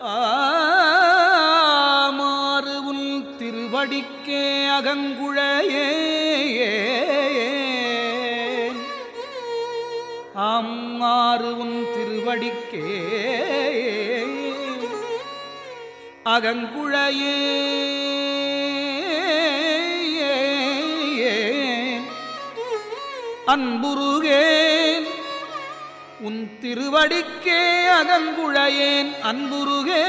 ஆமாறு உன் திருவடிக்கே அகங்குழையே. ஆமாறு உன் திருவடிக்கே அகங்குழையே. அன்புருகேன் உன் திருவடிக்கே அகங்குழையேன் அன்புருகே.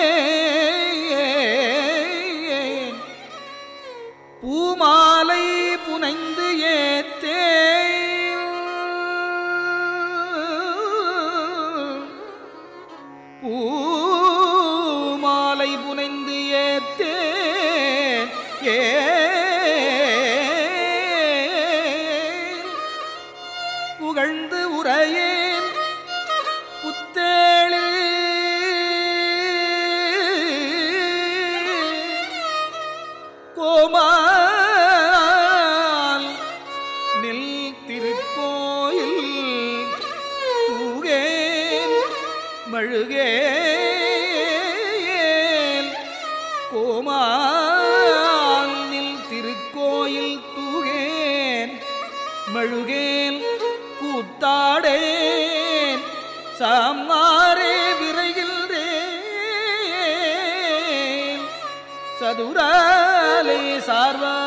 பூமாலை புனைந்து ஏத்தே பூமாலை புனைந்து ஏத்தே ஏ புகழ்ந்து உரையே கோமால் நெல் திருக்கோயில் தூகேன் மழுகேன். கோமால் நில் திருக்கோயில் தூகேன் மழுகேன். கூத்தாடேன் சாமாரே விரைகின்றேன். சதுரா सर्वा